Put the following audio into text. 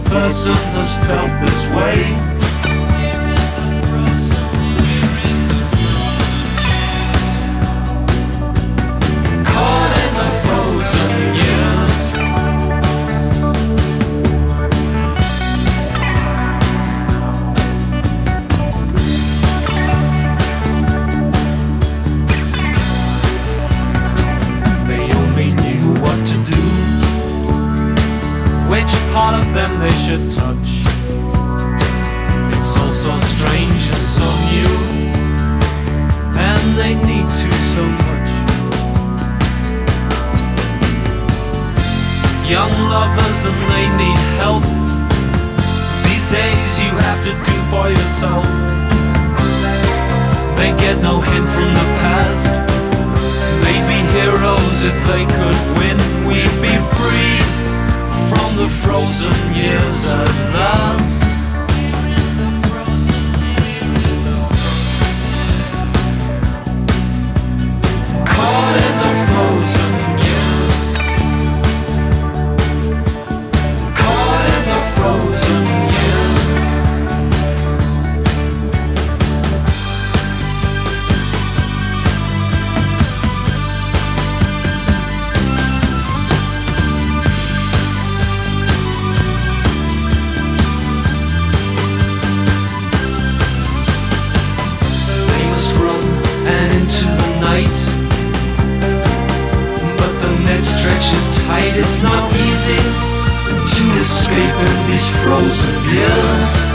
person has felt this way. Of them they should touch. It's all so strange and so new, and they need to so much. Young lovers and they need help. These days you have to do for yourself. They get no hint from the past. They'd be heroes if they could win. We'd be free frozen years at last. It's not easy to escape in these frozen years.